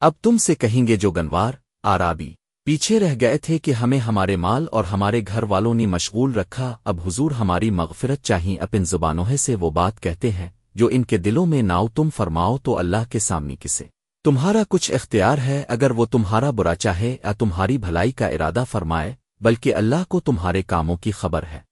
اب تم سے کہیں گے جو گنوار، آرابی، پیچھے رہ گئے تھے کہ ہمیں ہمارے مال اور ہمارے گھر والوں نے مشغول رکھا، اب حضور ہماری مغفرت چاہیں اپن زبانوں سے وہ بات کہتے ہیں، جو ان کے دلوں میں ناؤ تم فرماؤ تو اللہ کے سامنے کسے۔ تمہارا کچھ اختیار ہے، اگر وہ تمہارا برا چاہے، یا تمہاری بھلائی کا ارادہ فرمائے، بلکہ اللہ کو تمہارے کاموں کی خبر ہے۔